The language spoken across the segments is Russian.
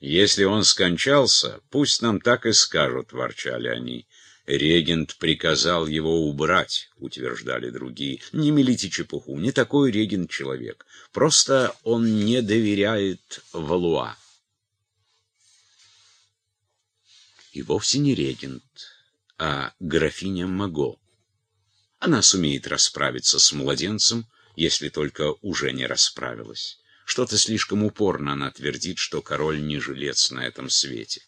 Если он скончался, пусть нам так и скажут, ворчали они. Регент приказал его убрать, утверждали другие. Не мелите чепуху, не такой регент человек. Просто он не доверяет Валуа. И вовсе не регент, а графиня Маго. Она сумеет расправиться с младенцем, если только уже не расправилась. Что-то слишком упорно она твердит, что король не жилец на этом свете.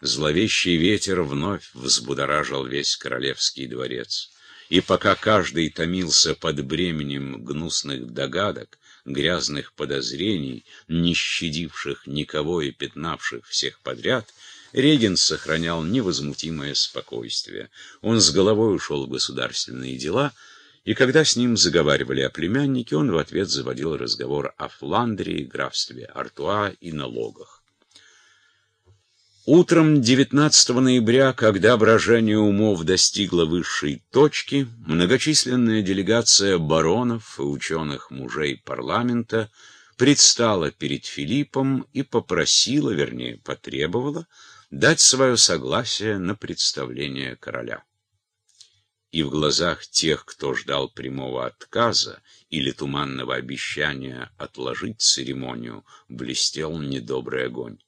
Зловещий ветер вновь взбудоражил весь королевский дворец. И пока каждый томился под бременем гнусных догадок, грязных подозрений, не щадивших никого и пятнавших всех подряд, Регент сохранял невозмутимое спокойствие. Он с головой ушел в государственные дела, и когда с ним заговаривали о племяннике, он в ответ заводил разговор о Фландрии, графстве Артуа и налогах. Утром 19 ноября, когда брожение умов достигло высшей точки, многочисленная делегация баронов и ученых мужей парламента предстала перед Филиппом и попросила, вернее, потребовала, дать свое согласие на представление короля. И в глазах тех, кто ждал прямого отказа или туманного обещания отложить церемонию, блестел недобрый огонь.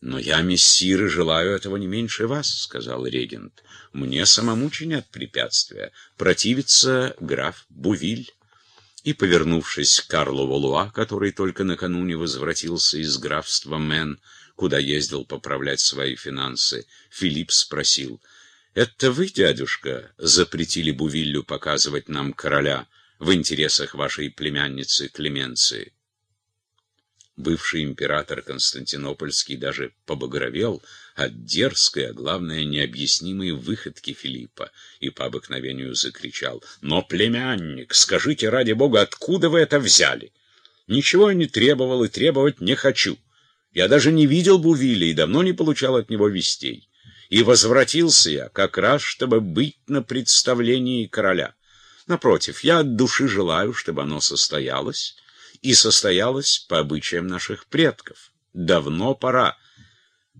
«Но я, мессиры, желаю этого не меньше вас», — сказал регент. «Мне самому чинят препятствия. Противится граф Бувиль». И, повернувшись к Карлу Валуа, который только накануне возвратился из графства Мэн, куда ездил поправлять свои финансы, Филипп спросил, «Это вы, дядюшка, запретили Бувиллю показывать нам короля в интересах вашей племянницы Клеменции?» Бывший император Константинопольский даже побагровел от дерзкой, а главное, необъяснимой выходки Филиппа и по обыкновению закричал, «Но, племянник, скажите ради бога, откуда вы это взяли? Ничего я не требовал и требовать не хочу». Я даже не видел Бувиля и давно не получал от него вестей. И возвратился я как раз, чтобы быть на представлении короля. Напротив, я от души желаю, чтобы оно состоялось, и состоялось по обычаям наших предков. Давно пора.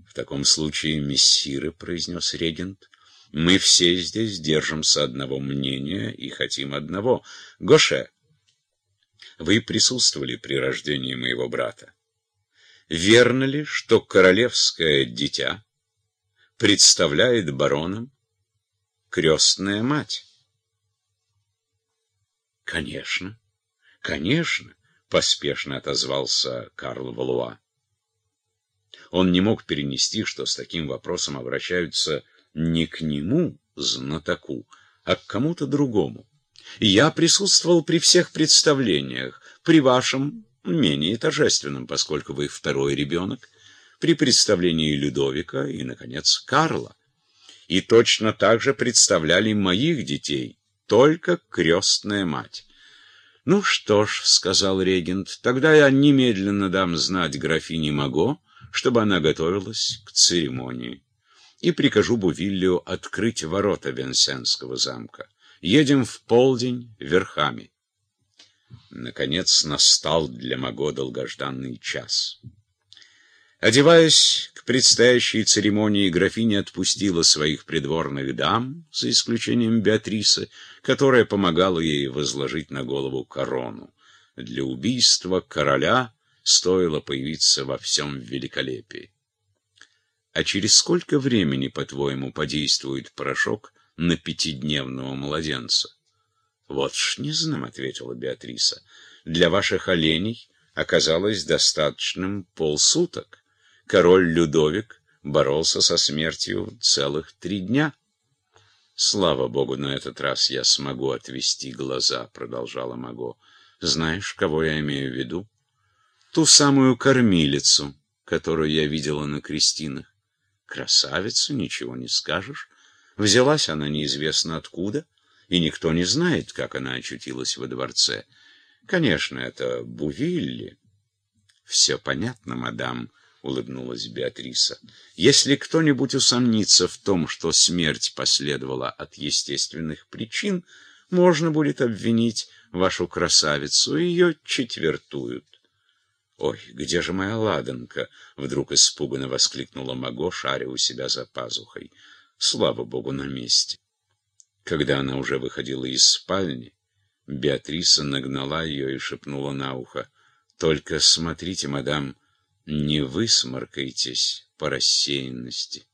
В таком случае, мессиры, — произнес регент, — мы все здесь держимся одного мнения и хотим одного. Гоше, вы присутствовали при рождении моего брата. Верно ли, что королевское дитя представляет баронам крестная мать? Конечно, конечно, поспешно отозвался Карл Валуа. Он не мог перенести, что с таким вопросом обращаются не к нему, знатоку, а к кому-то другому. Я присутствовал при всех представлениях, при вашем менее торжественным, поскольку вы второй ребенок, при представлении Людовика и, наконец, Карла. И точно так же представляли моих детей, только крестная мать. «Ну что ж», — сказал регент, — «тогда я немедленно дам знать графине Маго, чтобы она готовилась к церемонии, и прикажу Бувиллю открыть ворота Венсенского замка. Едем в полдень верхами». Наконец настал для Маго долгожданный час. Одеваясь к предстоящей церемонии, графиня отпустила своих придворных дам, за исключением Беатрисы, которая помогала ей возложить на голову корону. Для убийства короля стоило появиться во всем великолепии. А через сколько времени, по-твоему, подействует порошок на пятидневного младенца? «Вот ж не знам», — ответила Беатриса. «Для ваших оленей оказалось достаточным полсуток. Король Людовик боролся со смертью целых три дня». «Слава богу, на этот раз я смогу отвести глаза», — продолжала Маго. «Знаешь, кого я имею в виду? Ту самую кормилицу, которую я видела на крестинах. Красавица, ничего не скажешь. Взялась она неизвестно откуда» и никто не знает, как она очутилась во дворце. Конечно, это Бувилли. Все понятно, мадам, — улыбнулась Беатриса. Если кто-нибудь усомнится в том, что смерть последовала от естественных причин, можно будет обвинить вашу красавицу, ее четвертуют. «Ой, где же моя ладанка?» — вдруг испуганно воскликнула Маго, шаря у себя за пазухой. «Слава богу, на месте!» Когда она уже выходила из спальни, Беатриса нагнала ее и шепнула на ухо. «Только смотрите, мадам, не высморкайтесь по рассеянности».